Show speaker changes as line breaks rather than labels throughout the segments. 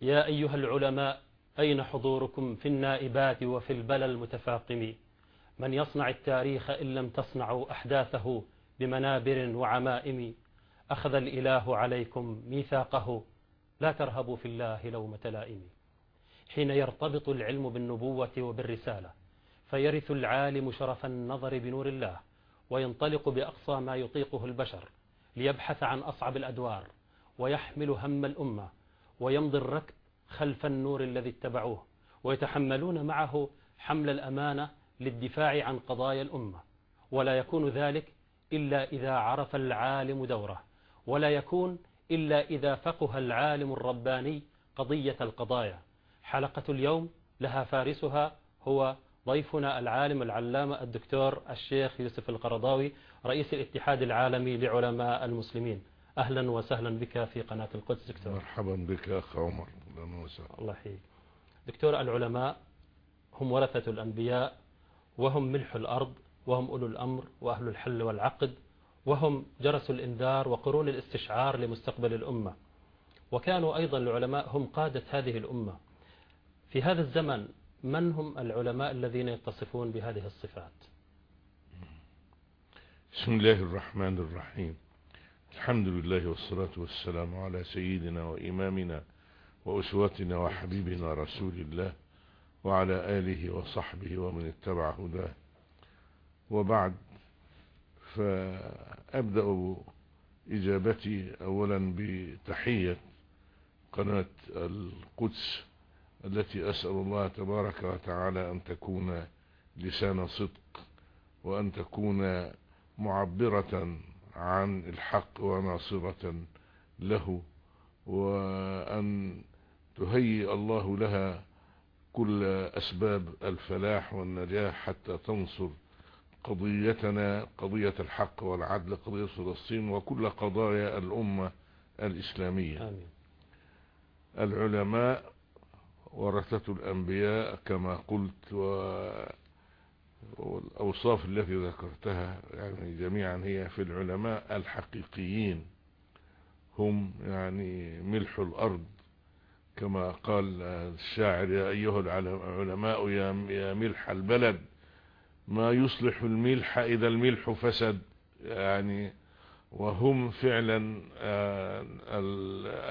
يا أيها العلماء أين حضوركم في النائبات وفي البلى المتفاقم؟ من يصنع التاريخ إن لم تصنعوا أحداثه بمنابر وعمائم. أخذ الإله عليكم ميثاقه لا ترهبوا في الله لومة لائم. حين يرتبط العلم بالنبوة وبالرسالة فيرث العالم شرف النظر بنور الله وينطلق بأقصى ما يطيقه البشر ليبحث عن أصعب الأدوار ويحمل هم الأمة ويمضي الركب خلف النور الذي اتبعوه ويتحملون معه حمل الأمانة للدفاع عن قضايا الأمة. ولا يكون ذلك إلا إذا عرف العالم دوره ولا يكون إلا إذا فقه العالم الرباني قضية القضايا. حلقة اليوم لها فارسها هو ضيفنا العالم العلامة الدكتور الشيخ يوسف القرضاوي رئيس الاتحاد العالمي لعلماء المسلمين. أهلا وسهلا بك في قناة القدس دكتور.
مرحبا بك أخ عمر.
الله يحييك. دكتور العلماء هم ورثة الأنبياء وهم ملح الأرض وهم أولو الأمر وأهل الحل والعقد وهم جرس الإنذار وقرون الاستشعار لمستقبل الأمة. وكانوا أيضا العلماء هم قادة هذه الأمة. في هذا الزمن من هم العلماء الذين يتصفون بهذه الصفات؟
بسم الله الرحمن الرحيم. الحمد لله والصلاة والسلام على سيدنا وإمامنا وأسوتنا وحبيبنا رسول الله وعلى آله وصحبه ومن اتبع هداه. وبعد فأبدأ إجابتي أولا بتحية قناة القدس التي أسأل الله تبارك وتعالى أن تكون لسان صدق وأن تكون معبرة عن الحق وناصرة له وأن تهيئ الله لها كل أسباب الفلاح والنجاح حتى تنصر قضيتنا قضية الحق والعدل قضية فلسطين وكل قضايا الأمة الإسلامية
آمين.
العلماء ورثة الأنبياء كما قلت و... والأوصاف التي ذكرتها يعني جميعا هي في العلماء الحقيقيين. هم يعني ملح الأرض كما قال الشاعر يا أيها العلماء يا ملح البلد ما يصلح الملح إذا الملح فسد؟ يعني وهم فعلا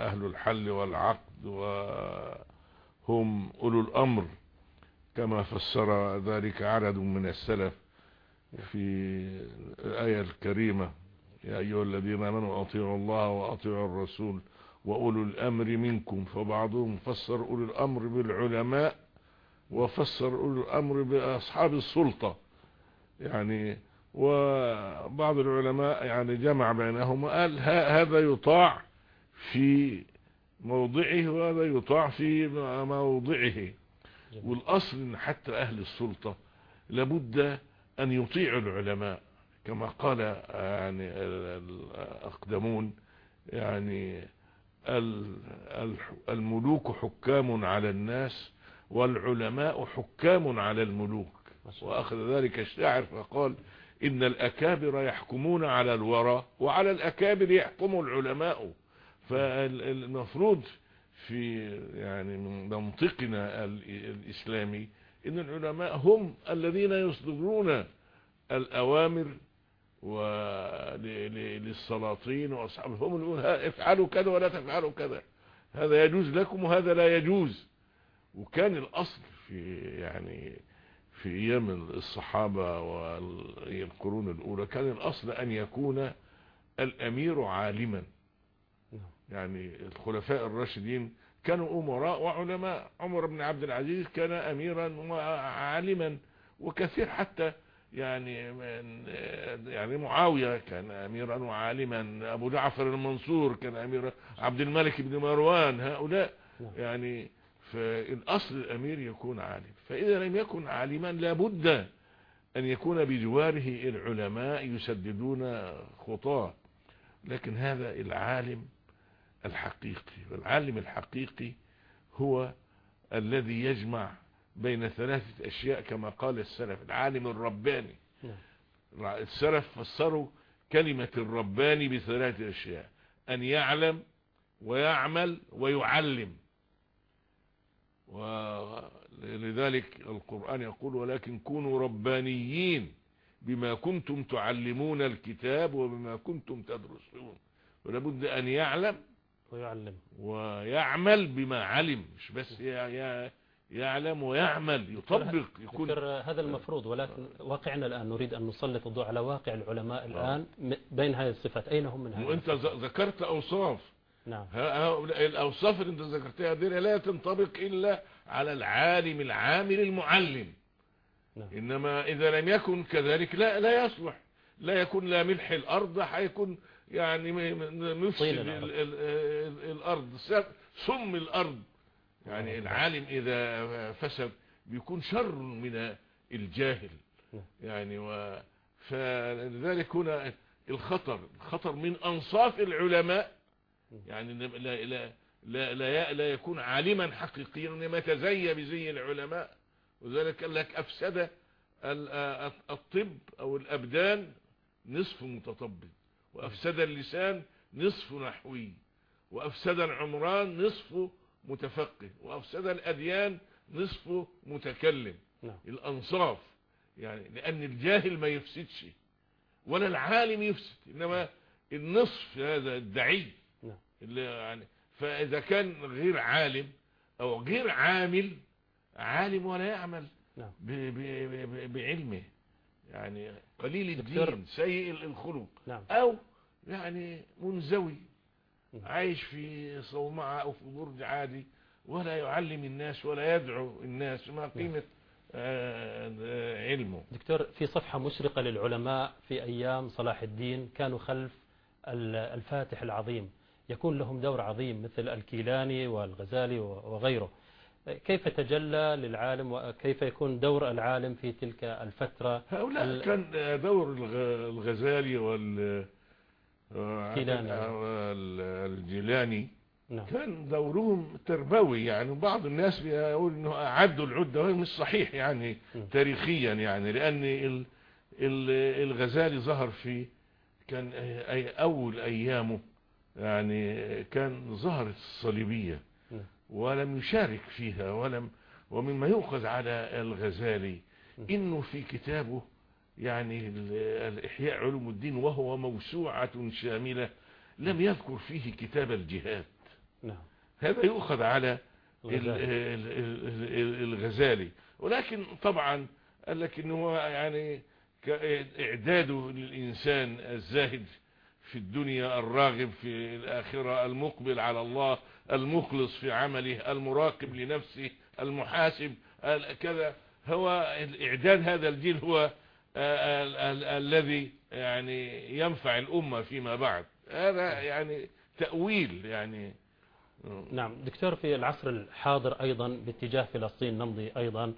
أهل الحل والعقد وهم أولو الأمر. كما فسر ذلك عدد من السلف في الآية الكريمة. يا أيها الذين آمنوا أطيعوا الله وأطيعوا الرسول وأولو الأمر منكم. فبعضهم فسر أولو الأمر بالعلماء وفسر أولو الأمر بأصحاب السلطة. يعني وبعض العلماء يعني جمع بينهما قال هذا يطاع في موضعه وهذا يطاع في موضعه. والأصل إن حتى أهل السلطة لابد أن يطيعوا العلماء كما قال يعني الأقدمون يعني الملوك حكام على الناس والعلماء حكام على الملوك. وأخذ ذلك الشاعر فقال إن الأكابر يحكمون على الورى وعلى الأكابر يحكم العلماء. فالمفروض في يعني من منطقنا الإسلامي إن العلماء هم الذين يصدرون الأوامر وللسلاطين وأصحابهم. يقول افعلوا كذا ولا تفعلوا كذا. هذا يجوز لكم وهذا لا يجوز. وكان الأصل في يعني في أيام الصحابة والقرون الأولى كان الأصل أن يكون الأمير عالما. يعني الخلفاء الراشدين كانوا أمراء وعلماء. عمر بن عبد العزيز كان اميرا وعالما وكثير حتى يعني من يعني معاوية كان اميرا وعالما. أبو جعفر المنصور كان اميرا عبد الملك بن مروان. هؤلاء يعني فالاصل الأمير يكون عالم. فإذا لم يكن عالما لابد أن يكون بجواره العلماء يسددون خطاه. لكن هذا العالم الحقيقي والعالم الحقيقي هو الذي يجمع بين ثلاثة أشياء كما قال السلف العالم الرباني. السلف فسروا كلمة الرباني بثلاثة أشياء أن يعلم ويعمل ويعلم. ولذلك القرآن يقول ولكن كونوا ربانيين بما كنتم تعلمون الكتاب وبما كنتم تدرسون. ولابد أن يعلم
ويعلم.
ويعمل بما علم. مش بس يعلم ويعمل يطبق
يكون هذا المفروض ولكن واقعنا الآن نريد أن نسلط الضوء على واقع العلماء آه. الآن بين هذه الصفات. أين هم من هذه
وأنت ذكرت أوصاف.
نعم.
الأوصاف اللي أنت ذكرتها دي لا تنطبق إلا على العالم العامل المعلم. نعم. إنما إذا لم يكن كذلك لا لا يصلح. لا يكون لا ملح الأرض حيكون يعني مفسد الأرض. سم الأرض. يعني العالم إذا فسد بيكون شر من الجاهل. نعم. يعني و فلذلك هنا الخطر الخطر من أنصاف العلماء. نعم. يعني لا لا لا لا, لا يكون عالما حقيقيا إنما تزي بزي العلماء. وذلك قال لك افسد الطب أو الأبدان نصف متطبب وأفسد اللسان نصف نحوي وأفسد العمران نصف متفقه وأفسد الأديان نصف متكلم
نعم.
الأنصاف يعني لأن الجاهل ما يفسدش ولا العالم يفسد إنما النصف هذا الدعي
نعم.
اللي يعني فإذا كان غير عالم أو غير عامل عالم ولا يعمل
نعم.
بعلمه يعني قليل الدين سيء الخلق.
نعم.
أو يعني منزوي عايش في صومعة أو في برج عادي ولا يعلم الناس ولا يدعو الناس ما قيمة آه، علمه.
دكتور في صفحة مشرقة للعلماء في أيام صلاح الدين كانوا خلف الفاتح العظيم. يكون لهم دور عظيم مثل الكيلاني والغزالي وغيره. كيف تجلى للعالم وكيف يكون دور العالم في تلك الفترة
هؤلاء كان دور الغزالي وال الجيلاني
نعم.
كان دورهم تربوي يعني بعض الناس بيقول إنه اعدوا العدة وهي مش صحيح يعني م. تاريخيا يعني لأن الغزالي ظهر في كان أي أول أيامه يعني كان ظهرت الصليبية. ولم يشارك فيها ولم ومما يؤخذ على الغزالي. انه في كتابه يعني الإحياء علوم الدين وهو موسوعة شاملة لم يذكر فيه كتاب الجهاد.
نعم.
هذا يؤخذ على الغزالي. ولكن طبعا قال لك انه يعني اعداده للإنسان الزاهد في الدنيا الراغب في الآخرة المقبل على الله المخلص في عمله المراقب لنفسه المحاسب كذا. هو إعداد هذا الجيل هو الذي يعني ينفع الأمة فيما بعد. هذا يعني تأويل يعني.
نعم. دكتور في العصر الحاضر أيضا باتجاه فلسطين نمضي أيضا.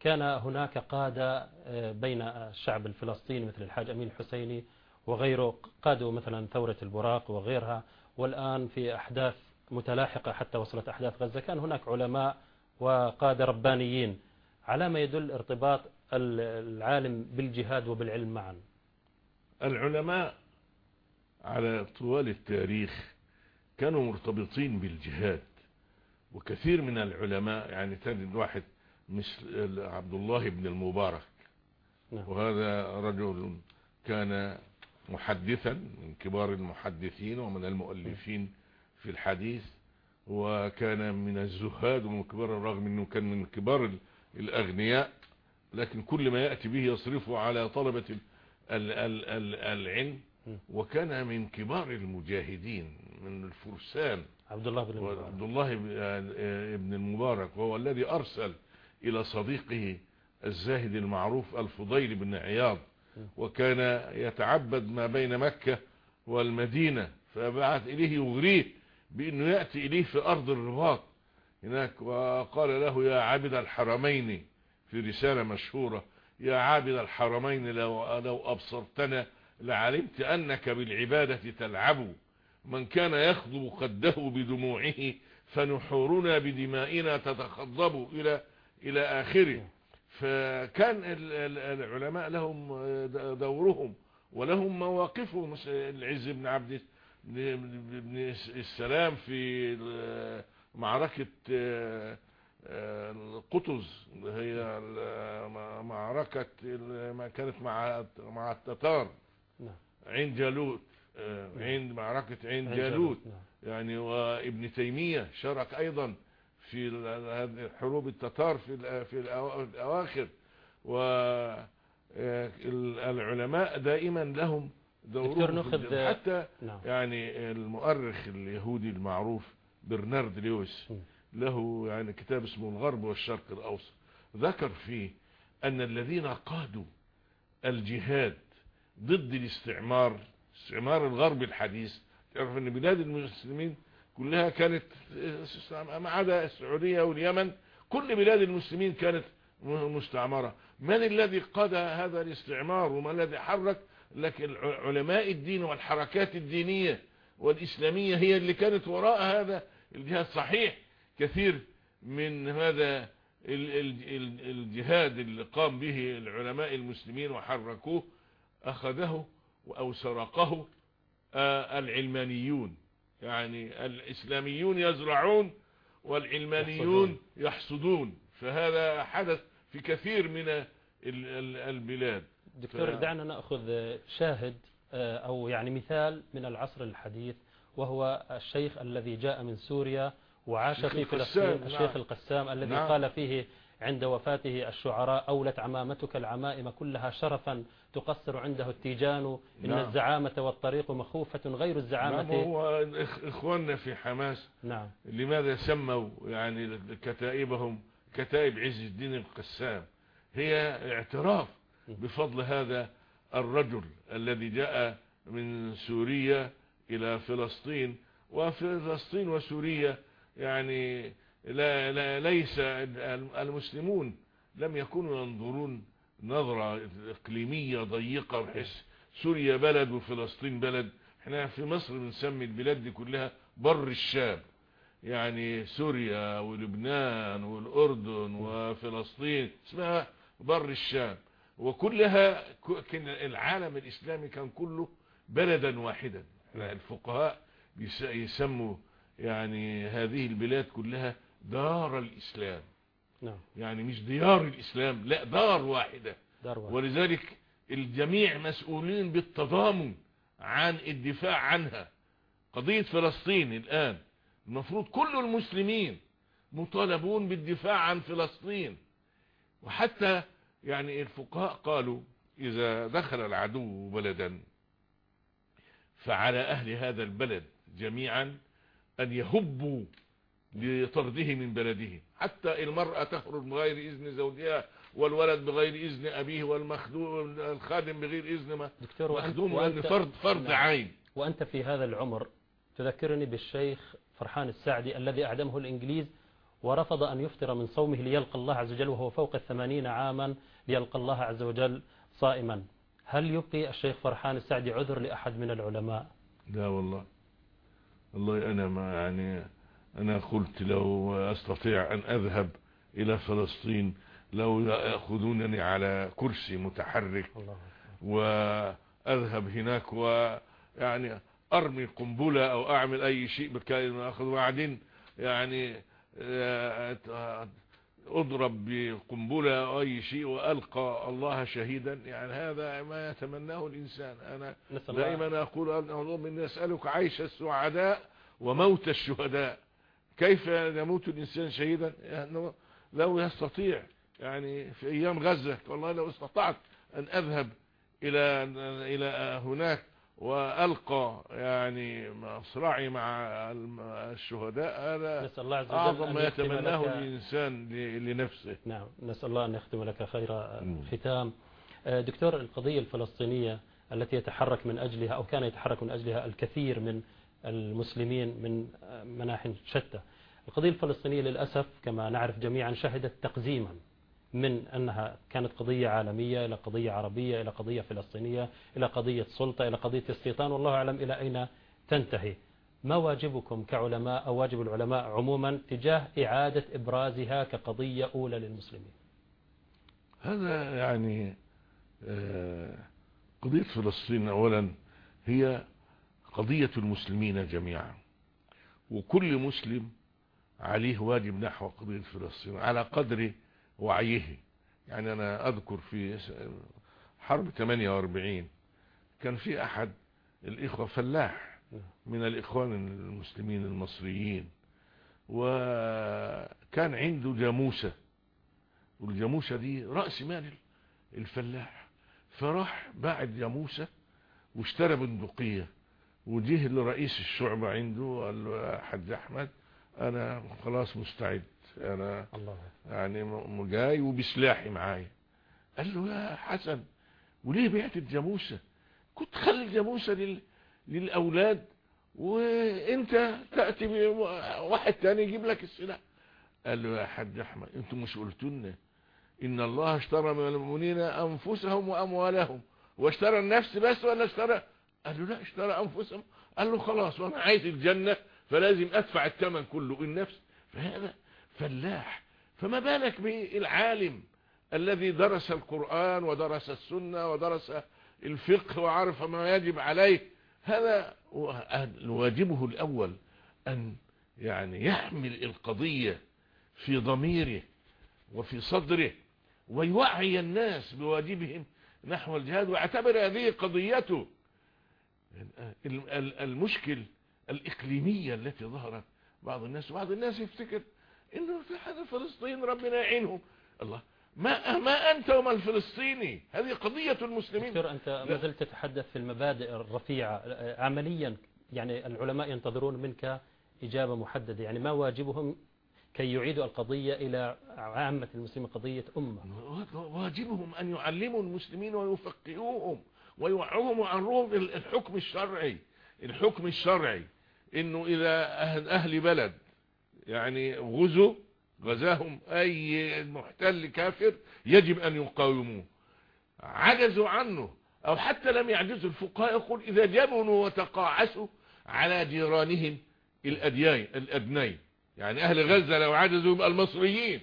كان هناك قادة بين الشعب الفلسطيني مثل الحاج أمين الحسيني وغيره قادوا مثلا ثورة البراق وغيرها. والآن في أحداث متلاحقة حتى وصلت أحداث غزة كان هناك علماء وقادة ربانيين على ما يدل ارتباط العالم بالجهاد وبالعلم معا
العلماء على طوال التاريخ كانوا مرتبطين بالجهاد وكثير من العلماء يعني تجد واحد مثل عبد الله بن المبارك
نعم.
وهذا رجل كان محدثا من كبار المحدثين ومن المؤلفين في الحديث وكان من الزهاد ومن كبار رغم إنه كان من كبار الأغنياء لكن كل ما يأتي به يصرفه على طلبة العلم. وكان من كبار المجاهدين من الفرسان.
عبد الله بن
المبارك عبد الله بن المبارك وهو الذي أرسل إلى صديقه الزاهد المعروف الفضيل بن عياض. وكان يتعبد ما بين مكة والمدينة فبعث إليه يغريه. بأنه يأتي إليه في أرض الرباط. هناك وقال له يا عبد الحرمين في رسالة مشهورة يا عابد الحرمين لو, لو أبصرتنا لعلمت أنك بالعبادة تلعب. من كان يخضب قده بدموعه فنحورنا بدمائنا تتخضب إلى إلى آخره. فكان العلماء لهم دورهم ولهم مواقفهم. العز بن عبد السلام في معركة آه، القطز هي مع- معركة ما كانت مع مع التتار.
نعم.
عين جالوت آه، عين معركة عين جالوت.
نعم.
يعني وابن تيمية شارك أيضا في حروب التتار في في الأواخر. والعلماء دائما لهم
دكتور
الجنة. حتى
نعم
يعني المؤرخ اليهودي المعروف برنارد
م.
له يعني كتاب اسمه الغرب والشرق الأوسط ذكر فيه أن الذين قادوا الجهاد ضد الاستعمار استعمار الغرب الحديث تعرف أن بلاد المسلمين كلها كانت ما عدا السعودية واليمن كل بلاد المسلمين كانت مستعمرة من الذي قاد هذا الاستعمار وما الذي حرك لكن علماء الدين والحركات الدينية والإسلامية هي اللي كانت وراء هذا الجهاد. صحيح كثير من هذا ال- ال- ال- الجهاد اللي قام به العلماء المسلمين وحركوه أخذه أو سرقه آه، العلمانيون. يعني الإسلاميون يزرعون والعلمانيون يحصدون. فهذا حدث في كثير من ال- ال- البلاد.
دكتور دعنا نأخذ شاهد آه، أو يعني مثال من العصر الحديث وهو الشيخ الذي جاء من سوريا وعاش في فلسطين.
نعم.
الشيخ القسام الذي
نعم.
قال فيه عند وفاته الشعراء أولت عمامتك العمائم كلها شرفا تقصر عنده التيجان إن
نعم.
الزعامة والطريق مخوفة غير
نعم
الزعامة
هو إخ- إخواننا في حماس.
نعم.
لماذا سموا يعني كتائبهم كتائب عز الدين القسام؟ هي اعتراف. بفضل هذا الرجل الذي جاء من سوريا إلى فلسطين وفلسطين وسوريا يعني لا لا ليس المسلمون لم يكونوا ينظرون نظرة إقليمية ضيقة بحيث سوريا بلد وفلسطين بلد. إحنا في مصر بنسمي البلاد دي كلها بر الشام. يعني سوريا ولبنان والأردن وفلسطين اسمها بر الشام. وكلها العالم الإسلامي كان كله بلدا واحدا. الفقهاء يسموا يعني هذه البلاد كلها دار الإسلام.
نعم.
يعني مش ديار الإسلام لا دار واحدة.
دار واحد.
ولذلك الجميع مسؤولين بالتضامن عن الدفاع عنها. قضية فلسطين الآن المفروض كل المسلمين مطالبون بالدفاع عن فلسطين. وحتى يعني الفقهاء قالوا إذا دخل العدو بلدا فعلى أهل هذا البلد جميعا أن يهبوا لطرده من بلده. حتى المرأة تخرج بغير إذن زوجها والولد بغير إذن أبيه والمخدوم الخادم بغير إذن ما.
دكتور وأنت,
مخدوم
وأنت
لأن فرض فرض. عين.
وأنت في هذا العمر تذكرني بالشيخ فرحان السعدي الذي أعدمه الإنجليز ورفض أن يفطر من صومه ليلقى الله عز وجل وهو فوق الثمانين عاما ليلقى الله عز وجل صائما. هل يبقي الشيخ فرحان السعدي عذر لأحد من العلماء؟
لا والله. والله أنا ما يعني أنا قلت لو أستطيع أن أذهب إلى فلسطين لو يأخذونني على كرسي متحرك
الله
وأذهب هناك ويعني أرمي قنبلة أو أعمل أي شيء بالكائن أخذ وبعدين يعني أضرب بقنبلة أو أي شيء وألقى الله شهيدا. يعني هذا ما يتمناه الإنسان. أنا دائما أقول اللهم إني أسألك عيش السعداء وموت الشهداء. كيف يموت الإنسان شهيدا؟ يعني لو يستطيع يعني في أيام غزة والله لو استطعت أن أذهب إلى إلى هناك وألقى يعني مصرعي مع الشهداء. هذا
نسأل الله عز وجل
أعظم ما يتمناه الإنسان لنفسه.
نعم نسأل الله أن يختم لك خير. ختام. آه، دكتور القضية الفلسطينية التي يتحرك من أجلها أو كان يتحرك من أجلها الكثير من المسلمين من آه، مناح شتى. القضية الفلسطينية للأسف كما نعرف جميعا شهدت تقزيما. من أنها كانت قضية عالمية إلى قضية عربية إلى قضية فلسطينية إلى قضية سلطة إلى قضية استيطان والله أعلم إلى أين تنتهي. ما واجبكم كعلماء أو واجب العلماء عموما تجاه إعادة إبرازها كقضية أولى للمسلمين؟
هذا يعني آه، قضية فلسطين أولا هي قضية المسلمين جميعا وكل مسلم عليه واجب نحو قضية فلسطين على قدر وعيه. يعني أنا أذكر في حرب 48 كان في أحد الإخوة فلاح من الإخوان المسلمين المصريين وكان عنده جاموسة والجاموسة دي رأس مال الفلاح. فراح باع الجاموسة واشترى بندقية وجه لرئيس الشعبة عنده قال له يا حاج أحمد أنا خلاص مستعد. أنا
الله.
يعني جاي وبسلاحي معايا. قال له يا حسن وليه بعت الجاموسة؟ كنت خلي الجاموسة لل... للأولاد وأنت تأتي بواحد تاني يجيب لك السلاح. قال له يا حاج أحمد أنتم مش قلتوا إن الله اشترى من المؤمنين أنفسهم وأموالهم. واشترى النفس بس ولا اشترى؟ قال له لا اشترى أنفسهم. قال له خلاص وأنا عايز الجنة فلازم أدفع الثمن كله النفس فهذا فلاح. فما بالك بالعالم الذي درس القرآن ودرس السنة ودرس الفقه وعرف ما يجب عليه؟ هذا واجبه الأول أن يعني يحمل القضية في ضميره وفي صدره ويوعي الناس بواجبهم نحو الجهاد. ويعتبر هذه قضيته ال- ال- المشكل الإقليمية التي ظهرت. بعض الناس بعض الناس يفتكر انه في حاجة فلسطين ربنا يعينهم الله. ما ما أنت وما الفلسطيني. هذه قضية المسلمين.
دكتور أنت ما زلت تتحدث في المبادئ الرفيعة. عمليا يعني العلماء ينتظرون منك إجابة محددة. يعني ما واجبهم كي يعيدوا القضية إلى عامة المسلمين قضية أمة.
واجبهم أن يعلموا المسلمين ويفقهوهم ويوعوهم ويعرفوهم الحكم الشرعي. الحكم الشرعي إنه إذا أهل, أهل بلد يعني غزوا غزاهم أي محتل كافر يجب أن يقاوموه. عجزوا عنه أو حتى لم يعجزوا. الفقهاء يقول إذا جبنوا وتقاعسوا على جيرانهم الأديان الأدنين. يعني أهل غزة لو عجزوا يبقى المصريين.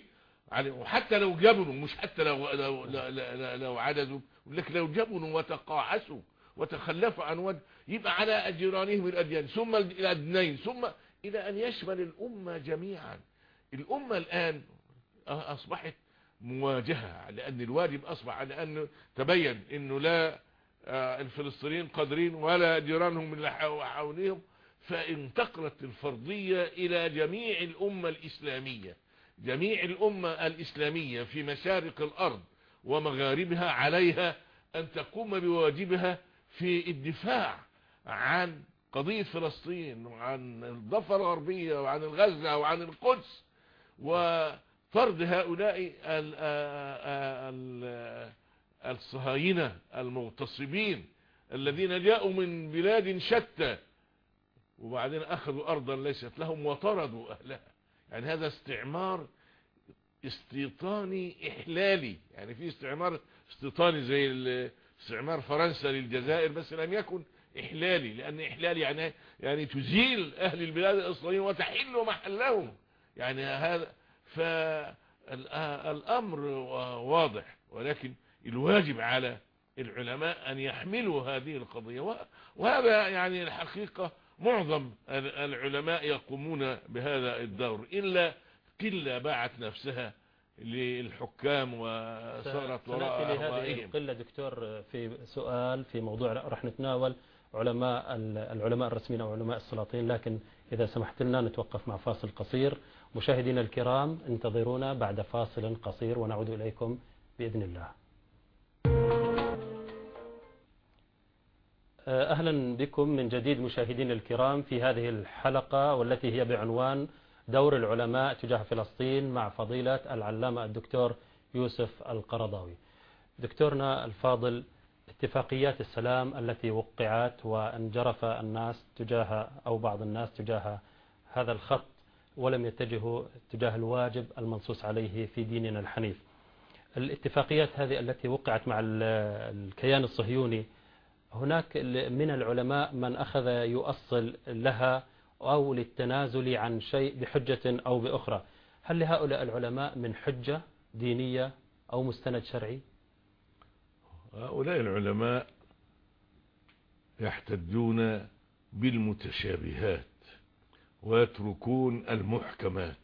يعني وحتى لو جبنوا مش حتى لو لو لو, لو, عجزوا لكن لو جبنوا وتقاعسوا وتخلفوا عن وجه يبقى على جيرانهم الأديان. ثم الأدنين ثم إلى أن يشمل الأمة جميعا. الأمة الآن أصبحت مواجهة لأن الواجب أصبح على انه تبين انه لا آه، الفلسطينيين قادرين ولا جيرانهم من اللي حواليهم. فانتقلت الفرضية إلى جميع الأمة الإسلامية جميع الأمة الإسلامية في مشارق الأرض ومغاربها عليها أن تقوم بواجبها في الدفاع عن قضية فلسطين وعن الضفة الغربية وعن الغزة وعن القدس وطرد هؤلاء ال- ال- الصهاينة المغتصبين الذين جاءوا من بلاد شتى وبعدين أخذوا أرضا ليست لهم وطردوا أهلها. يعني هذا استعمار استيطاني إحلالي. يعني في استعمار استيطاني زي استعمار فرنسا للجزائر بس لم يكن إحلالي لأن احلالي يعني يعني تزيل أهل البلاد الاصليين وتحل محلهم. يعني هذا فالامر واضح ولكن الواجب على العلماء أن يحملوا هذه القضية. وهذا يعني الحقيقة معظم العلماء يقومون بهذا الدور. إلا قلة باعت نفسها للحكام وصارت وراء
سنأتي لهذه
أهوائهم
القلة دكتور في سؤال في موضوع راح نتناول علماء العلماء الرسميين أو علماء السلاطين لكن إذا سمحت لنا نتوقف مع فاصل قصير. مشاهدينا الكرام انتظرونا بعد فاصل قصير ونعود إليكم بإذن الله. أهلا بكم من جديد مشاهدينا الكرام في هذه الحلقة والتي هي بعنوان دور العلماء تجاه فلسطين مع فضيلة العلامة الدكتور يوسف القرضاوي. دكتورنا الفاضل اتفاقيات السلام التي وقعت وانجرف الناس تجاه أو بعض الناس تجاه هذا الخط ولم يتجهوا تجاه الواجب المنصوص عليه في ديننا الحنيف. الاتفاقيات هذه التي وقعت مع الكيان الصهيوني هناك من العلماء من أخذ يؤصل لها أو للتنازل عن شيء بحجة أو بأخرى. هل لهؤلاء العلماء من حجة دينية أو مستند شرعي؟
هؤلاء العلماء يحتجون بالمتشابهات ويتركون المحكمات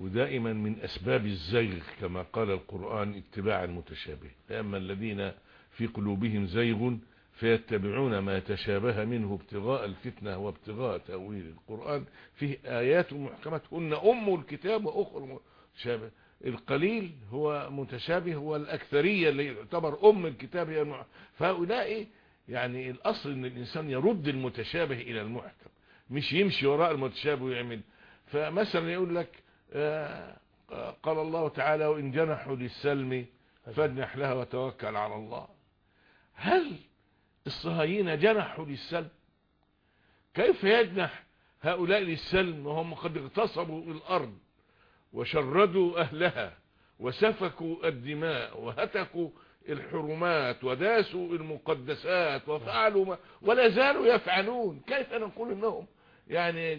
ودائما من أسباب الزيغ كما قال القرآن اتباع المتشابه. أما الذين في قلوبهم زيغ فيتبعون ما تشابه منه ابتغاء الفتنة وابتغاء تأويل القرآن. فيه آيات محكمات. هن أم الكتاب وأخر متشابه. القليل هو متشابه هو الأكثرية اللي يعتبر أم الكتاب. فهؤلاء يعني الأصل أن الإنسان يرد المتشابه إلى المحكم مش يمشي وراء المتشابه ويعمل. فمثلا يقول لك آه قال الله تعالى وإن جنحوا للسلم فاجنح لها وتوكل على الله. هل الصهاينة جنحوا للسلم؟ كيف يجنح هؤلاء للسلم وهم قد اغتصبوا الأرض؟ وشردوا أهلها وسفكوا الدماء وهتكوا الحرمات وداسوا المقدسات وفعلوا ما ولا زالوا يفعلون. كيف نقول إنهم يعني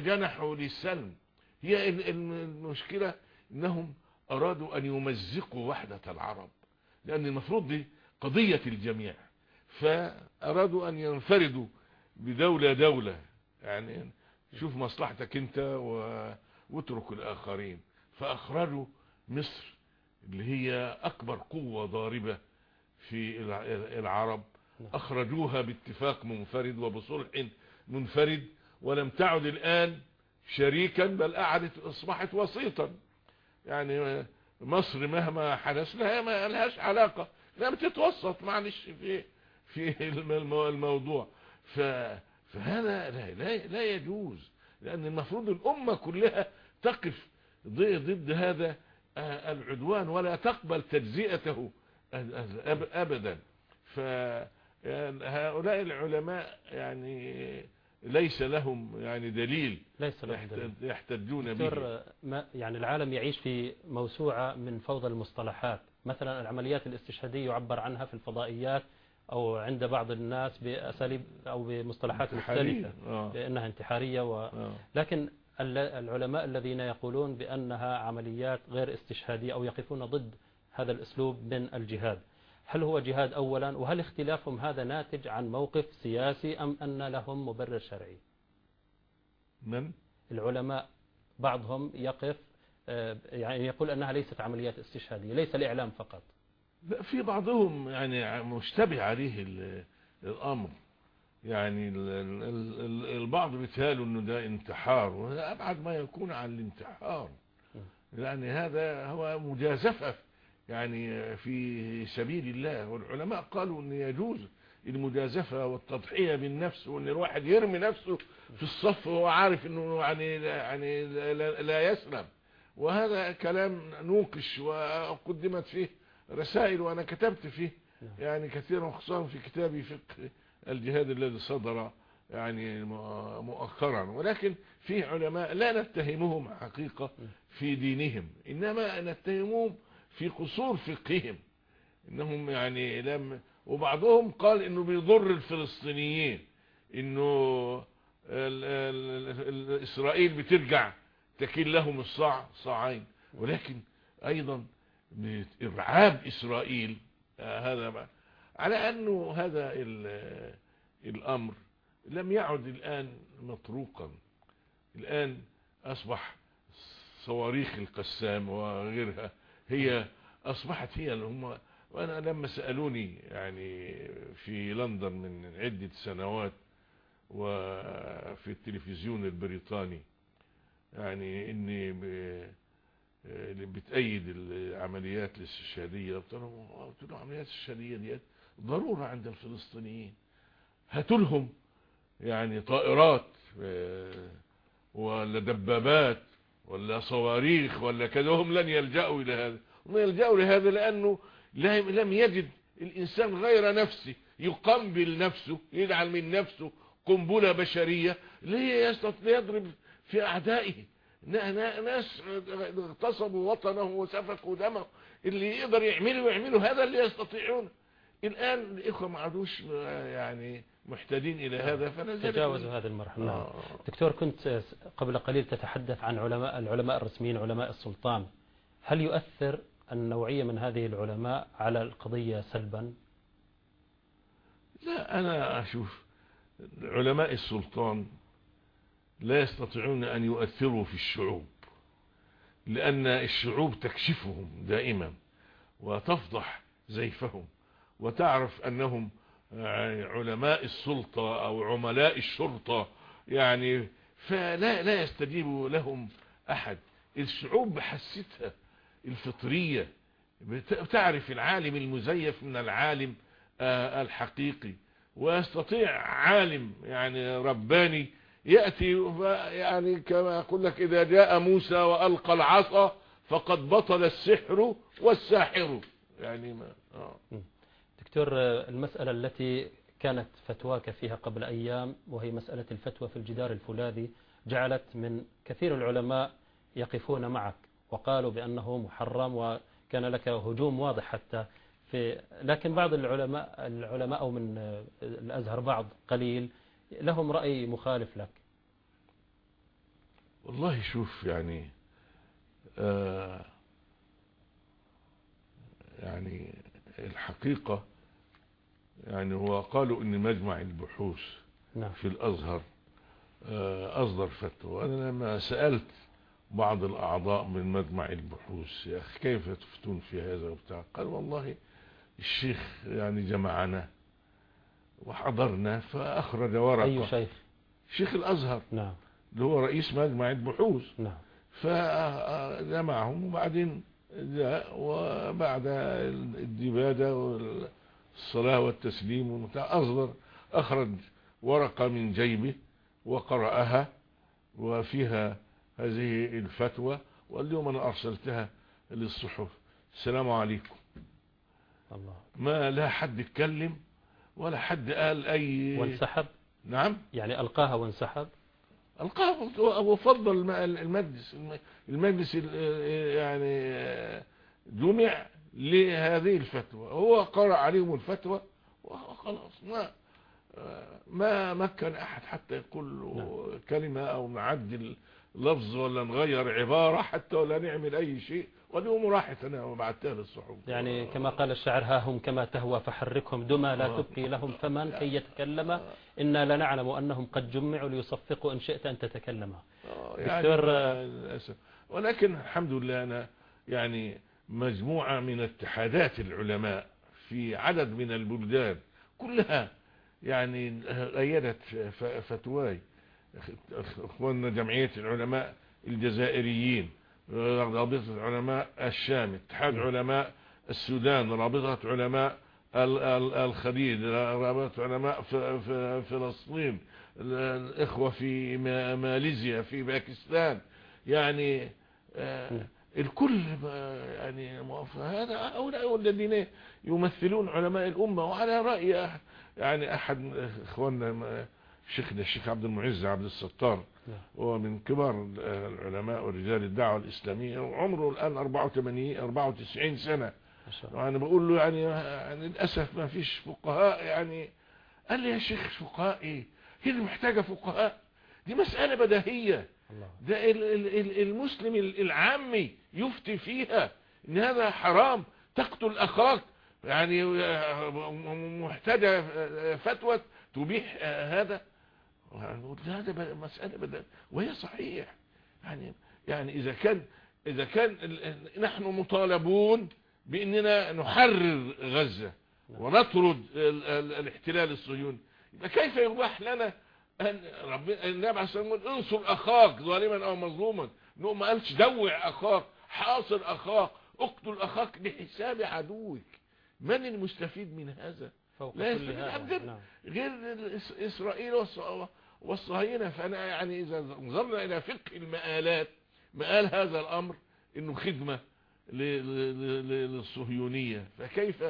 جنحوا للسلم؟ هي المشكلة إنهم أرادوا أن يمزقوا وحدة العرب لأن المفروض دي قضية الجميع. فأرادوا أن ينفردوا بدولة دولة. يعني شوف مصلحتك أنت واترك الآخرين. فأخرجوا مصر اللي هي أكبر قوة ضاربة في العرب. أخرجوها باتفاق منفرد وبصلح منفرد. ولم تعد الآن شريكا بل قعدت أصبحت وسيطا. يعني مصر مهما حدث لها ما لهاش علاقة. لا بتتوسط معلش في في الموضوع. فهذا لا, لا, لا يجوز. لأن المفروض الأمة كلها تقف ضد هذا العدوان ولا تقبل تجزئته ابدا فهؤلاء العلماء يعني ليس لهم يعني دليل
ليس لهم دليل
يحتجون به
يعني العالم يعيش في موسوعة من فوضى المصطلحات مثلا العمليات الاستشهادية يعبر عنها في الفضائيات أو عند بعض الناس بأساليب أو بمصطلحات مختلفة
آه.
بأنها انتحارية و...
آه.
لكن العلماء الذين يقولون بأنها عمليات غير استشهادية أو يقفون ضد هذا الأسلوب من الجهاد. هل هو جهاد أولا؟ وهل اختلافهم هذا ناتج عن موقف سياسي أم أن لهم مبرر شرعي؟
من؟
العلماء بعضهم يقف يعني يقول أنها ليست عمليات استشهادية ليس الإعلام فقط.
لا في بعضهم يعني مشتبه عليه الأمر. يعني البعض بيتهالوا إنه ده انتحار وهذا أبعد ما يكون عن الانتحار. يعني هذا هو مجازفة يعني في سبيل الله. والعلماء قالوا إن يجوز المجازفة والتضحية بالنفس وإن الواحد يرمي نفسه في الصف وهو عارف إنه يعني يعني لا يسلم. وهذا كلام نوقش وقدمت فيه رسائل وأنا كتبت فيه يعني كثيرا خصوصا في كتابي فقه الجهاد الذي صدر يعني مؤخرا. ولكن في علماء لا نتهمهم حقيقة في دينهم. إنما نتهمهم في قصور فقههم. إنهم يعني لم وبعضهم قال إنه بيضر الفلسطينيين. إنه إسرائيل بترجع تكيل لهم الصاع صاعين. ولكن أيضا إرعاب إسرائيل هذا بقى على أنه هذا الأمر لم يعد الآن مطروقا. الآن أصبح صواريخ القسام وغيرها هي أصبحت هي اللي هم وأنا لما سألوني يعني في لندن من عدة سنوات وفي التلفزيون البريطاني يعني اللي بتأيد العمليات الاستشهادية قلت له العمليات الاستشهادية ديت ضرورة عند الفلسطينيين. هاتوا لهم يعني طائرات ولا دبابات ولا صواريخ ولا كذا هم لن يلجأوا إلى هذا. هم يلجأوا لهذا لأنه لم يجد الإنسان غير نفسه يقنبل نفسه يجعل من نفسه قنبلة بشرية ليستطيع يضرب في أعدائه. ناس اغتصبوا وطنه وسفكوا دمه اللي يقدر يعملوا يعملوا هذا اللي يستطيعون الآن الإخوة ما عادوش يعني محتاجين إلى هذا فنزل
تجاوزوا هذه المرحلة.
آه.
دكتور كنت قبل قليل تتحدث عن علماء العلماء الرسميين علماء السلطان. هل يؤثر النوعية من هذه العلماء على القضية سلبا؟
لا أنا أشوف علماء السلطان لا يستطيعون أن يؤثروا في الشعوب لأن الشعوب تكشفهم دائما وتفضح زيفهم. وتعرف أنهم علماء السلطة أو عملاء الشرطة يعني فلا لا يستجيب لهم أحد. الشعوب بحستها الفطرية. بتعرف العالم المزيف من العالم الحقيقي. ويستطيع عالم يعني رباني يأتي يعني كما أقول لك إذا جاء موسى وألقى العصا فقد بطل السحر والساحر. يعني ما آه.
دكتور المسألة التي كانت فتواك فيها قبل أيام وهي مسألة الفتوى في الجدار الفولاذي جعلت من كثير العلماء يقفون معك وقالوا بأنه محرم وكان لك هجوم واضح حتى في لكن بعض العلماء العلماء أو من الأزهر بعض قليل لهم رأي مخالف لك.
والله شوف يعني آه يعني الحقيقة يعني هو قالوا ان مجمع البحوث
نعم.
في الأزهر آه أصدر فتوى. أنا لما سألت بعض الأعضاء من مجمع البحوث يا أخي كيف تفتون في هذا وبتاع؟ قال والله الشيخ يعني جمعنا وحضرنا فأخرج ورقة.
أي شيخ.
شيخ الأزهر.
نعم.
اللي هو رئيس مجمع البحوث.
نعم.
فجمعهم وبعدين جاء وبعد الدبادة والصلاة والتسليم أصدر أخرج ورقة من جيبه وقرأها وفيها هذه الفتوى. واليوم أنا أرسلتها للصحف. السلام عليكم.
الله.
ما لا حد اتكلم ولا حد قال أي
وانسحب؟
نعم.
يعني ألقاها وانسحب؟
القاه وفضل المجلس المجلس يعني جمع لهذه الفتوى. هو قرأ عليهم الفتوى وخلاص ما ما مكن أحد حتى يقول له كلمة أو نعدل لفظ ولا نغير عبارة حتى ولا نعمل أي شيء واليوم راحت أنا وبعتها للصحف
يعني كما قال الشاعر ها هم كما تهوى فحركهم دما لا تبقي لهم فمن كي يتكلم إنا لنعلم أنهم قد جمعوا ليصفقوا إن شئت أن تتكلم.
يعني
دكتور
ولكن الحمد لله أنا يعني مجموعة من اتحادات العلماء في عدد من البلدان كلها يعني أيدت فتواي إخواننا جمعية العلماء الجزائريين رابطة علماء الشام اتحاد علماء السودان رابطة علماء الخليج رابطة علماء فلسطين الإخوة في ماليزيا في باكستان يعني الكل يعني هذا هؤلاء الذين يمثلون علماء الأمة وعلى رأي يعني أحد إخواننا شيخنا الشيخ عبد المعز عبد الستار هو من كبار العلماء ورجال الدعوة الإسلامية وعمره الآن 84 94 سنة. وأنا بقول له يعني, يعني للأسف ما فيش فقهاء يعني قال لي يا شيخ فقهاء إيه هي اللي محتاجة فقهاء؟ دي مسألة بديهية. ده المسلم العامي يفتي فيها إن هذا حرام تقتل أخاك. يعني محتاجة فتوى تبيح هذا. هذا مسألة بدل. وهي صحيح. يعني يعني إذا كان إذا كان نحن مطالبون بأننا نحرر غزة ونطرد الاحتلال الصهيوني. يبقى كيف يباح لنا أن ربنا النبي عليه الصلاة والسلام انصر أخاك ظالما أو مظلوما. نقول ما قالش دوع أخاك حاصر أخاك اقتل أخاك لحساب عدوك. من المستفيد من هذا؟
فوق
لا
كل هذا نعم.
غير إسرائيل والص- والصهاينة. فأنا يعني إذا نظرنا إلى فقه المآلات مآل هذا الأمر إنه خدمة ل- ل- ل- للصهيونية. فكيف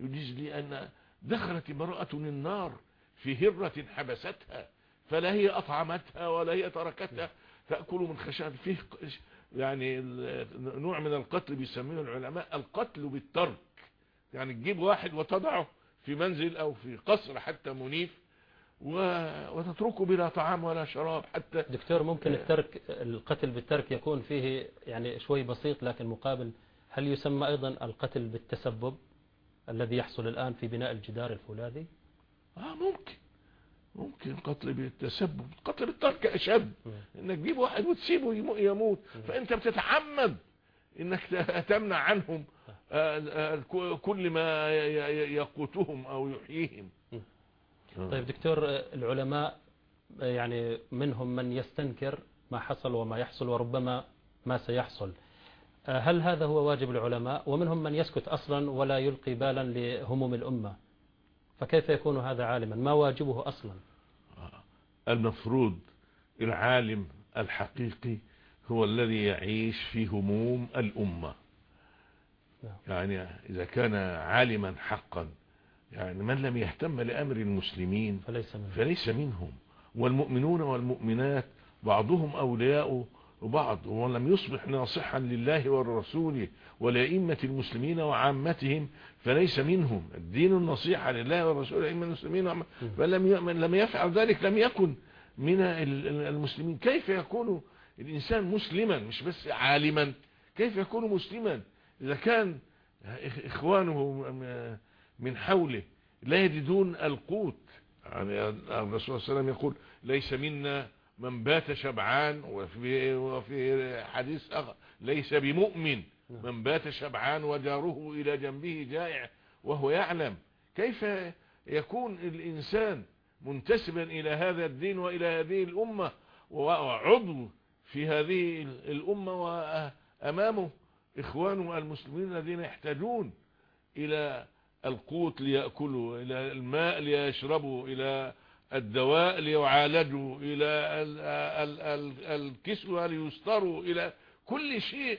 يجيز لي أن دخلت امرأة النار في هرة حبستها؟ فلا هي أطعمتها ولا هي تركتها. تأكل من خشب فيه يعني نوع من القتل بيسميه العلماء القتل بالترك. يعني تجيب واحد وتضعه في منزل أو في قصر حتى منيف وتتركه بلا طعام ولا شراب حتى.
دكتور ممكن الترك القتل بالترك يكون فيه يعني شوي بسيط لكن مقابل هل يسمى أيضا القتل بالتسبب الذي يحصل الآن في بناء الجدار الفولاذي؟
آه ممكن. ممكن قتل بالتسبب قتل الترك أشد. إنك تجيب واحد وتسيبه يمو- يموت. فأنت بتتعمد إنك تمنع عنهم آه، آه، كل ما يقوتهم أو يحييهم.
طيب دكتور العلماء يعني منهم من يستنكر ما حصل وما يحصل وربما ما سيحصل. آه، هل هذا هو واجب العلماء؟ ومنهم من يسكت أصلا ولا يلقي بالا لهموم الأمة؟ فكيف يكون هذا عالما؟ ما واجبه أصلا؟
المفروض العالم الحقيقي هو الذي يعيش في هموم الأمة.
نعم.
يعني إذا كان عالما حقا يعني من لم يهتم لأمر المسلمين؟
فليس منه
فليس منهم. والمؤمنون والمؤمنات بعضهم أولياء بعض ولم يصبح ناصحا لله ولرسوله ولأئمة المسلمين وعامتهم فليس منهم. الدين النصيحة لله والرسول والأئمة المسلمين وعامة فلم لم يفعل ذلك لم يكن من ال- ال- المسلمين. كيف يكون الإنسان مسلما؟ مش بس عالما. كيف يكون مسلما؟ إذا كان إخ- إخوانه من حوله لا يجدون القوت. يعني الرسول صلى الله عليه وسلم يقول ليس منا من بات شبعان وفي, وفي حديث آخر ليس بمؤمن. من بات شبعان وجاره إلى جنبه جائع وهو يعلم. كيف يكون الإنسان منتسبا إلى هذا الدين وإلى هذه الأمة وعضو في هذه الأمة وأمامه إخوانه المسلمين الذين يحتاجون إلى القوت ليأكلوا إلى الماء ليشربوا إلى الدواء ليعالجوا إلى ال- ال- ال- الكسوة ليستروا إلى كل شيء.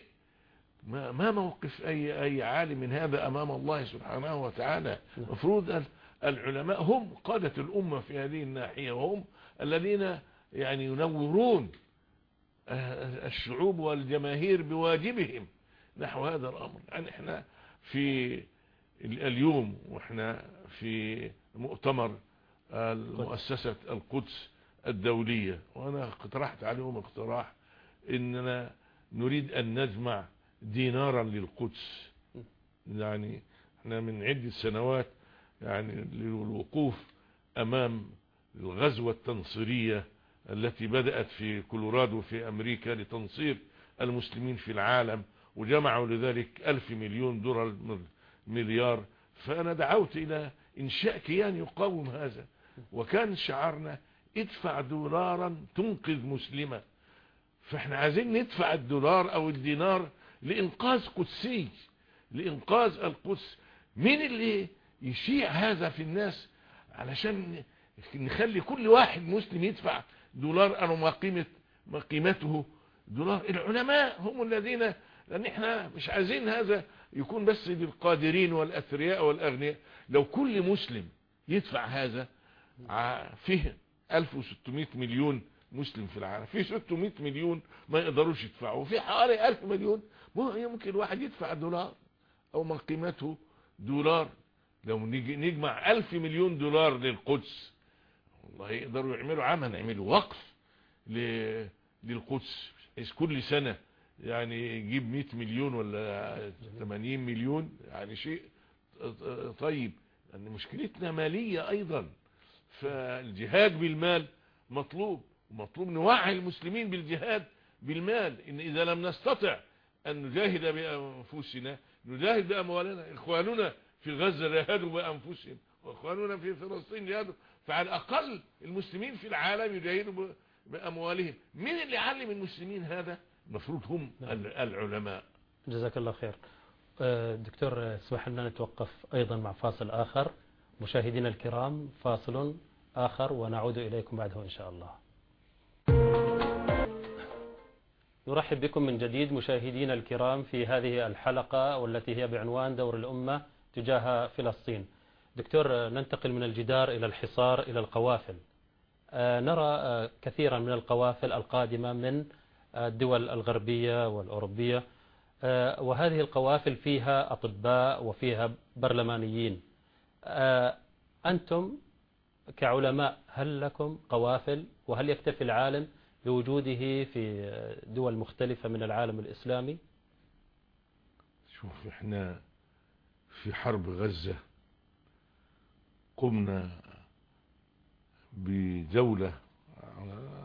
ما موقف أي أي عالم من هذا أمام الله سبحانه وتعالى. مفروض ال- العلماء هم قادة الأمة في هذه الناحية وهم الذين يعني ينورون الشعوب والجماهير بواجبهم نحو هذا الأمر. يعني إحنا في ال- اليوم وإحنا في مؤتمر المؤسسة القدس الدولية. وأنا اقترحت عليهم اقتراح إننا نريد أن نجمع دينارا للقدس. يعني إحنا من عدة سنوات يعني للوقوف أمام الغزوة التنصيرية التي بدأت في كولورادو في أمريكا لتنصير المسلمين في العالم وجمعوا لذلك ألف مليون دولار مليار. فأنا دعوت إلى إنشاء كيان يقاوم هذا. وكان شعارنا ادفع دولارا تنقذ مسلما فاحنا عايزين ندفع الدولار أو الدينار لإنقاذ قدسي لإنقاذ القدس. مين اللي يشيع هذا في الناس؟ علشان نخلي كل واحد مسلم يدفع دولار أو ما قيمة ما قيمته دولار. العلماء هم الذين لأن إحنا مش عايزين هذا يكون بس للقادرين والأثرياء والأغنياء. لو كل مسلم يدفع هذا فيه 1600 مليون مسلم في العالم. في 600 مليون ما يقدروش يدفعوا. وفي حوالي 1000 مليون مو يمكن واحد يدفع دولار أو من قيمته دولار. لو نجمع 1000 مليون دولار للقدس والله يقدروا يعملوا عمل يعملوا وقف للقدس. كل سنة يعني يجيب 100 مليون ولا 80 مليون يعني شيء طيب. لأن مشكلتنا مالية أيضا. فالجهاد بالمال مطلوب ومطلوب نوعي المسلمين بالجهاد بالمال. إن إذا لم نستطع أن نجاهد بأنفسنا نجاهد بأموالنا إخواننا في غزة جاهدوا بأنفسهم وإخواننا في فلسطين جاهدوا فعلى الأقل المسلمين في العالم يجاهدوا بأموالهم. مين اللي علم المسلمين هذا؟ المفروض هم ال- العلماء.
جزاك الله خير. آه، دكتور اسمح لنا نتوقف أيضا مع فاصل آخر. مشاهدينا الكرام فاصل آخر ونعود إليكم بعده إن شاء الله. نرحب بكم من جديد مشاهدينا الكرام في هذه الحلقة والتي هي بعنوان دور الأمة تجاه فلسطين. دكتور ننتقل من الجدار إلى الحصار إلى القوافل. آه، نرى آه، كثيرا من القوافل القادمة من آه، الدول الغربية والأوروبية. وهذه القوافل فيها أطباء وفيها برلمانيين. أنتم كعلماء هل لكم قوافل؟ وهل يكتفي العالم بوجوده في دول مختلفة من العالم الإسلامي؟
شوف إحنا في حرب غزة قمنا بجولة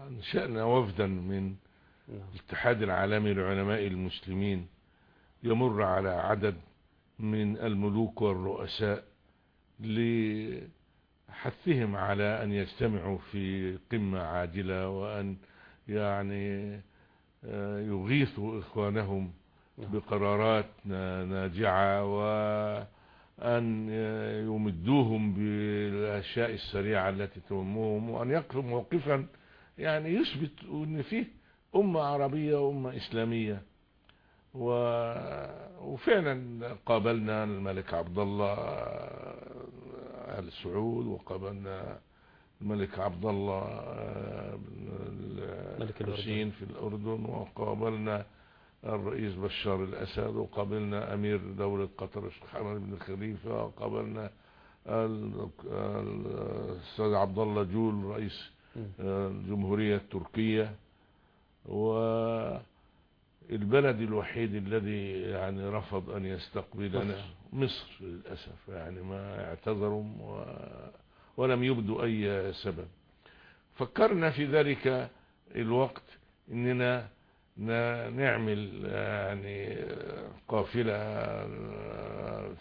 أنشأنا وفدا من
نعم.
الاتحاد العالمي لعلماء المسلمين يمر على عدد من الملوك والرؤساء. لحثهم على أن يجتمعوا في قمة عاجلة وأن يعني آه، يغيثوا إخوانهم
نعم.
بقرارات نا- ناجعة وأن يمدوهم بالأشياء السريعة التي تهمهم وأن يقفوا موقفا يعني يثبت أن فيه أمة عربية وأمة إسلامية و... وفعلا قابلنا الملك عبد الله آل سعود وقابلنا الملك عبد الله بن
ملك
الحسين في الأردن وقابلنا الرئيس بشار الأسد وقابلنا أمير دولة قطر الشيخ حمد بن خليفة وقابلنا ال- ال- الأستاذ عبد الله جول رئيس
مم.
الجمهورية التركية والبلد الوحيد الذي يعني رفض أن يستقبلنا مصر. للأسف يعني ما اعتذروا. ولم يبدوا أي سبب. فكرنا في ذلك الوقت إننا ن- نعمل يعني قافلة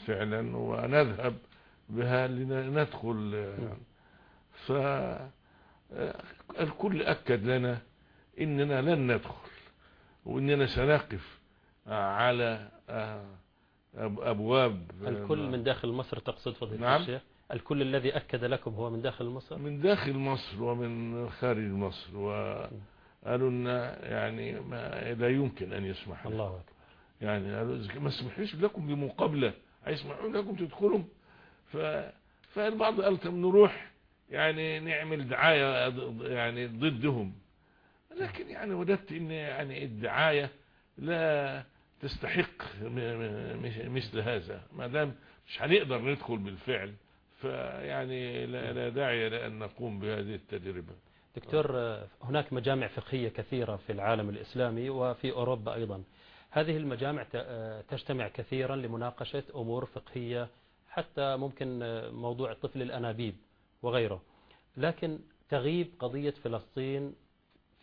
فعلا ونذهب بها لندخل. ف الكل أكد لنا إننا لن ندخل. وإننا سنقف على أب- أبواب
الكل من داخل مصر تقصد فضيلة
نعم.
الشيخ؟ الكل الذي أكد لكم هو من داخل مصر؟
من داخل مصر ومن خارج مصر وقالوا لنا يعني ما لا يمكن أن يسمح.
الله أكبر.
يعني قالوا ما سمحوش لكم بمقابلة هيسمحوا لكم تدخلوا ف... فالبعض قال طب نروح يعني نعمل دعاية ضد- يعني ضدهم. لكن يعني وجدت إن يعني الدعاية لا تستحق مثل هذا. ما دام مش هنقدر ندخل بالفعل فيعني لا, لا داعي لأن نقوم بهذه التجربة.
دكتور هناك مجامع فقهية كثيرة في العالم الإسلامي وفي أوروبا أيضا. هذه المجامع تجتمع كثيرا لمناقشة أمور فقهية حتى ممكن موضوع طفل الأنابيب وغيره. لكن تغيب قضية فلسطين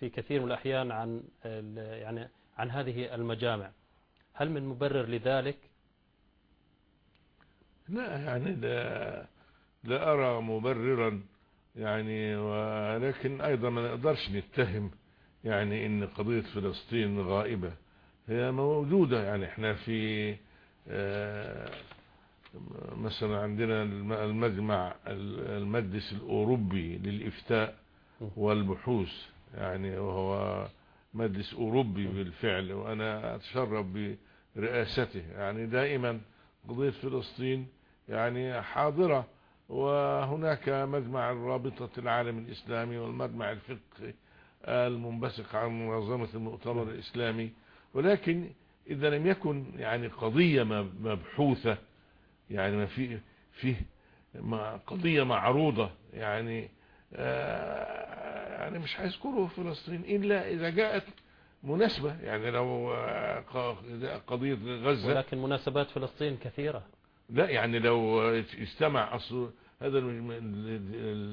في كثير من الأحيان عن يعني عن هذه المجامع. هل من مبرر لذلك؟
لا يعني لا لا أرى مبررا يعني ولكن أيضا ما نقدرش نتهم يعني إن قضية فلسطين غائبة. هي موجودة يعني إحنا في آه، مثلا عندنا الم- المجمع المجلس الأوروبي للإفتاء والبحوث. يعني وهو مجلس أوروبي بالفعل وأنا أتشرف برئاسته. يعني دائما قضية فلسطين يعني حاضرة وهناك مجمع رابطة العالم الإسلامي والمجمع الفقهي المنبثق عن منظمة المؤتمر الإسلامي. ولكن إذا لم يكن يعني قضية مب- مبحوثة يعني ما في فيه ما- قضية معروضة يعني آه، يعني مش هيذكروا فلسطين إلا إذا جاءت مناسبة يعني لو آه، قضية غزة.
ولكن مناسبات فلسطين كثيرة.
لا يعني لو استمع أصل هذا الم- ال-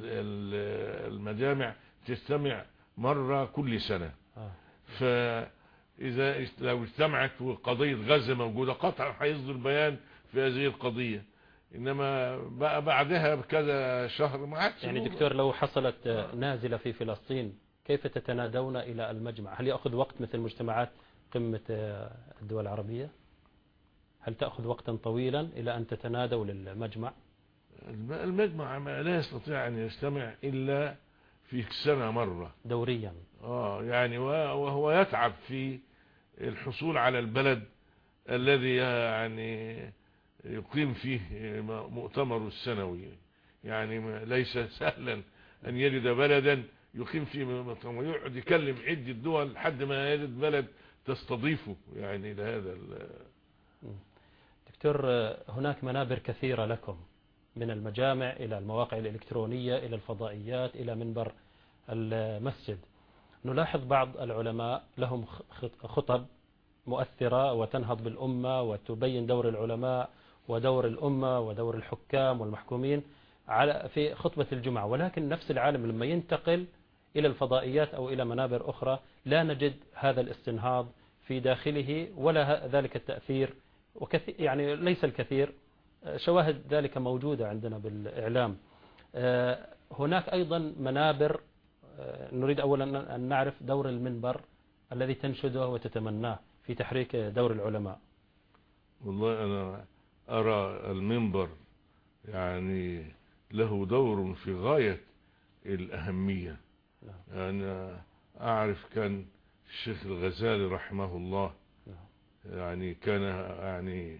ال- المجامع تستمع مرة كل سنة.
آه.
فإذا لو اجتمعت وقضية غزة موجودة قطعا هيصدر بيان في هذه القضية. إنما بقى بعدها بكذا شهر ما عادش
يعني. دكتور لو حصلت آه، نازلة في فلسطين كيف تتنادون إلى المجمع؟ هل يأخذ وقت مثل مجتمعات قمة آه، الدول العربية؟ هل تأخذ وقتا طويلا إلى أن تتنادوا للمجمع؟
الم- المجمع ما لا يستطيع أن يجتمع إلا في سنة مرة.
دوريا.
آه يعني وهو يتعب في الحصول على البلد الذي يعني يقيم فيه مؤتمر السنوي. يعني ليس سهلا أن يجد بلدا يقيم فيه مؤتمر يقعد يكلم عدة دول لحد ما يجد بلد تستضيفه يعني لهذا
دكتور هناك منابر كثيرة لكم من المجامع إلى المواقع الإلكترونية إلى الفضائيات إلى منبر المسجد. نلاحظ بعض العلماء لهم خط- خطب مؤثرة وتنهض بالأمة وتبين دور العلماء ودور الأمة ودور الحكام والمحكومين على في خطبة الجمعة. ولكن نفس العالم لما ينتقل إلى الفضائيات أو إلى منابر أخرى لا نجد هذا الاستنهاض في داخله ولا ذلك التأثير. وكثير يعني ليس الكثير. شواهد ذلك موجودة عندنا بالإعلام. آه، هناك أيضا منابر آه، نريد أولا أن نعرف دور المنبر الذي تنشده وتتمناه في تحريك دور العلماء.
والله أنا أرى المنبر يعني له دور في غاية الأهمية. أنا أعرف كان الشيخ الغزالي رحمه الله. يعني كان يعني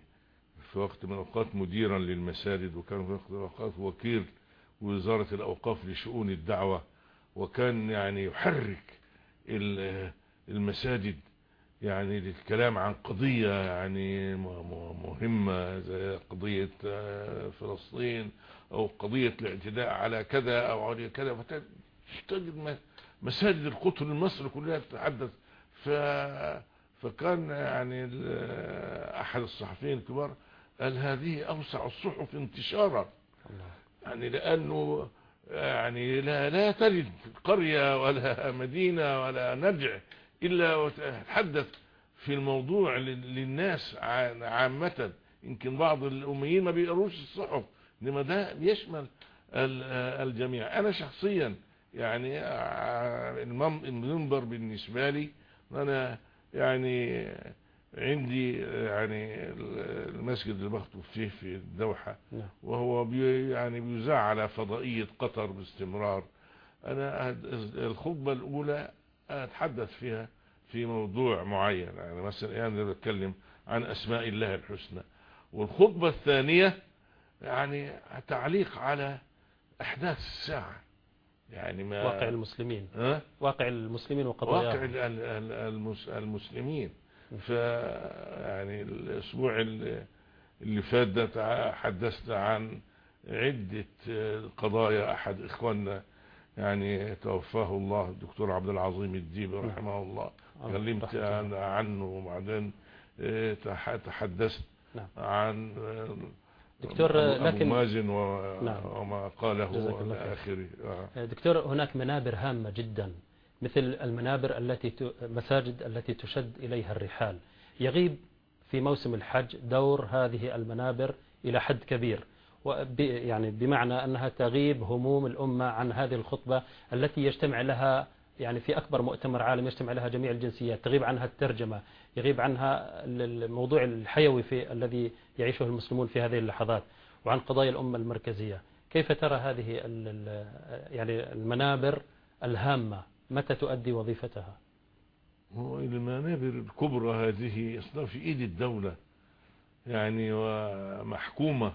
في وقت من الأوقات مديرا للمساجد وكان في وقت من الأوقات وكيل وزارة الأوقاف لشؤون الدعوة وكان يعني يحرك ال- المساجد يعني للكلام عن قضية يعني مهمة زي قضية آه، فلسطين أو قضية الاعتداء على كذا أو على كذا فتجد مساجد القطر المصري كلها تتحدث. ف فكان يعني ال- أحد الصحفيين الكبار قال هذه أوسع الصحف انتشارا. يعني لأنه يعني لا لا تجد قرية ولا مدينة ولا نرجع. إلا وتتحدث في الموضوع لل- للناس عامة. يمكن بعض الأميين ما بيقروش الصحف إنما ده بيشمل ال- الجميع. أنا شخصيا يعني المم- المنبر بالنسبة لي أنا يعني عندي يعني المسجد اللي بخطب فيه في الدوحة
نعم.
وهو بي يعني بيذاع على فضائية قطر باستمرار. أنا الخطبة الأولى أتحدث فيها في موضوع معين. يعني مثلا يعني بتكلم عن أسماء الله الحسنى. والخطبة الثانية يعني تعليق على أحداث الساعة. يعني ما
واقع المسلمين.
ها؟
واقع المسلمين
واقع
وقضاياهم
ال- ال- ال- المس- المسلمين. ف يعني الأسبوع اللي فات ده حدثنا عن عدة آه، قضايا أحد إخواننا يعني توفاه الله الدكتور عبد العظيم الديبي. رحمه الله
آه،
كلمت عنه وبعدين آه، تح- تحدثت
نعم.
عن آه،
دكتور، لكن-
مازن
نعم.
وما قاله. اخره آه.
دكتور هناك منابر هامة جدا مثل المنابر التي ت- مساجد التي تشد إليها الرحال يغيب في موسم الحج دور هذه المنابر إلى حد كبير يعني بمعنى أنها تغيب هموم الأمة عن هذه الخطبة التي يجتمع لها يعني في أكبر مؤتمر عالمي يجتمع لها جميع الجنسيات تغيب عنها الترجمة يغيب عنها ال- الموضوع الحيوي في الذي يعيشه المسلمون في هذه اللحظات وعن قضايا الأمة المركزية. كيف ترى هذه يعني المنابر الهامة؟ متى تؤدي وظيفتها؟
المنابر الكبرى هذه أصلا في إيد الدولة يعني ومحكومة.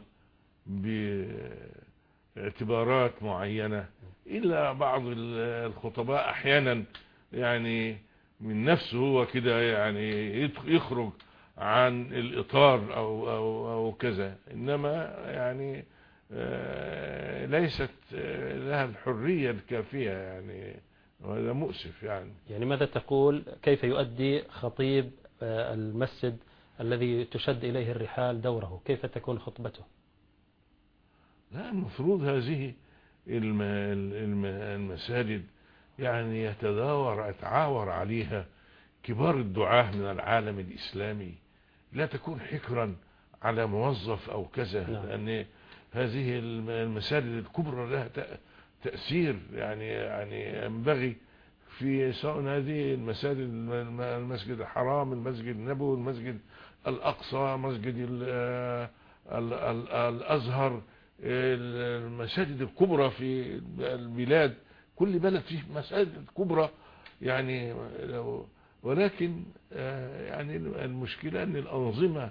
باعتبارات معينة إلا بعض ال- الخطباء أحيانا يعني من نفسه هو كده يعني يخرج عن الإطار أو أو أو كذا. إنما يعني آه، ليست آه، لها الحرية الكافية يعني وهذا مؤسف يعني.
يعني ماذا تقول؟ كيف يؤدي خطيب آه، المسجد الذي تشد إليه الرحال دوره؟ كيف تكون خطبته؟
لا المفروض هذه الم... الم... المساجد يعني يتداور يتعاور عليها كبار الدعاة من العالم الإسلامي لا تكون حكرا على موظف أو كذا
نعم.
لأن هذه الم- المساجد الكبرى لها تأ- تأثير يعني يعني ينبغي في سواء هذه المساجد الم- المسجد الحرام المسجد النبوي المسجد الأقصى مسجد ال- الأزهر المساجد الكبرى في البلاد كل بلد فيه مساجد كبرى يعني لو- ولكن آه، يعني المشكلة أن الأنظمة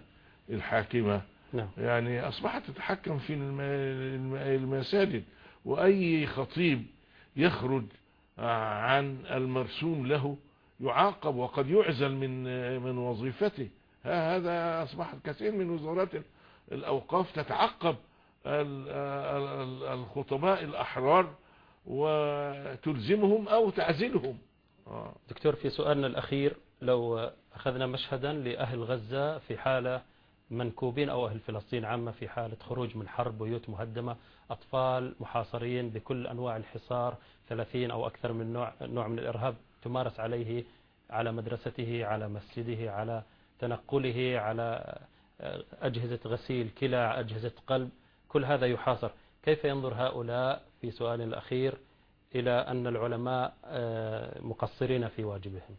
الحاكمة
نعم.
يعني أصبحت تتحكم في الم- الم- المساجد وأي خطيب يخرج عن المرسوم له يعاقب وقد يعزل من من وظيفته. هذا أصبح كثير من وزارات الأوقاف تتعقب الخطباء الأحرار وتلزمهم أو تعزلهم آه.
دكتور في سؤالنا الأخير لو أخذنا مشهدا لأهل غزة في حالة منكوبين أو أهل فلسطين عامة في حالة خروج من حرب بيوت مهدمة أطفال محاصرين بكل أنواع الحصار 30 أو أكثر من نوع, نوع من الإرهاب تمارس عليه على مدرسته على مسجده على تنقله على أجهزة غسيل كلى أجهزة قلب كل هذا يحاصر كيف ينظر هؤلاء في سؤال الأخير إلى أن العلماء مقصرين في واجبهم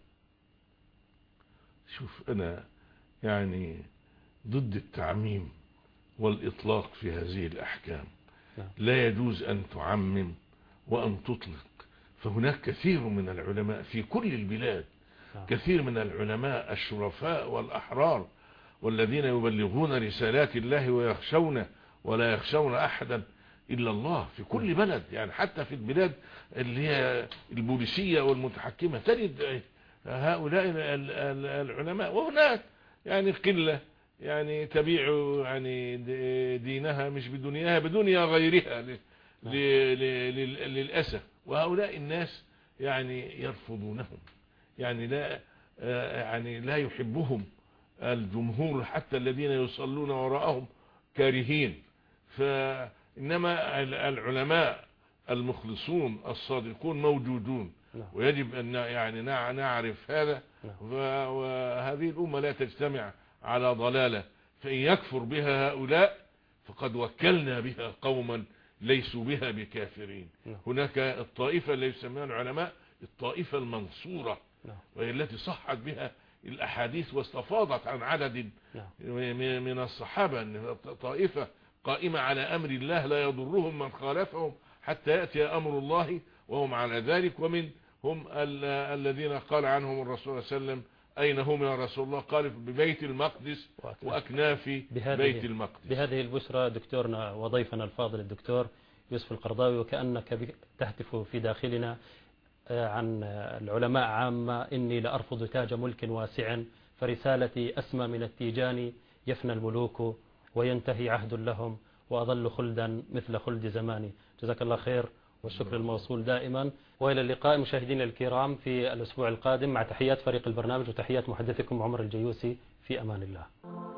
شوف أنا يعني ضد التعميم والإطلاق في هذه الأحكام
نعم.
لا يجوز أن تعمم وأن تطلق فهناك كثير من العلماء في كل البلاد
نعم.
كثير من العلماء الشرفاء والأحرار والذين يبلغون رسالات الله ويخشون ولا يخشون أحدا إلا الله في كل بلد. يعني حتى في البلاد اللي هي البوليسية والمتحكمة تجد هؤلاء ال- ال- العلماء وهناك يعني قلة يعني تبيع يعني دينها مش بدنياها بدنيا غيرها
نعم.
للأسف. وهؤلاء الناس يعني يرفضونهم. يعني لا يعني لا يحبهم الجمهور حتى الذين يصلون وراءهم كارهين. فإنما ال- العلماء المخلصون الصادقون موجودون
نعم.
ويجب أن يعني نع- نعرف هذا
نعم.
وهذه الأمة لا تجتمع على ضلالة فإن يكفر بها هؤلاء فقد وكلنا بها قوما ليسوا بها بكافرين
نعم.
هناك الطائفة اللي يسمونها العلماء الطائفة المنصورة. وهي التي صحت بها الأحاديث واستفاضت عن عدد. من الصحابة طائفة قائمة على أمر الله لا يضرهم من خالفهم حتى يأتي أمر الله وهم على ذلك ومن هم ال- الذين قال عنهم الرسول صلى الله عليه وسلم أين هم يا رسول الله؟ قال ببيت المقدس
وأكناف.
بيت المقدس.
بهذه البشرى دكتورنا وضيفنا الفاضل الدكتور يوسف القرضاوي وكأنك تهتف في داخلنا آه، عن العلماء عامة. إني لأرفض تاج ملك واسع فرسالتي أسمى من التيجان يفنى الملوك وينتهي عهد لهم وأظل خلدا مثل خلد زماني. جزاك الله خير والشكر الموصول دائما. وإلى اللقاء مشاهدينا الكرام في الأسبوع القادم مع تحيات فريق البرنامج وتحيات محدثكم عمر الجيوسي في أمان الله.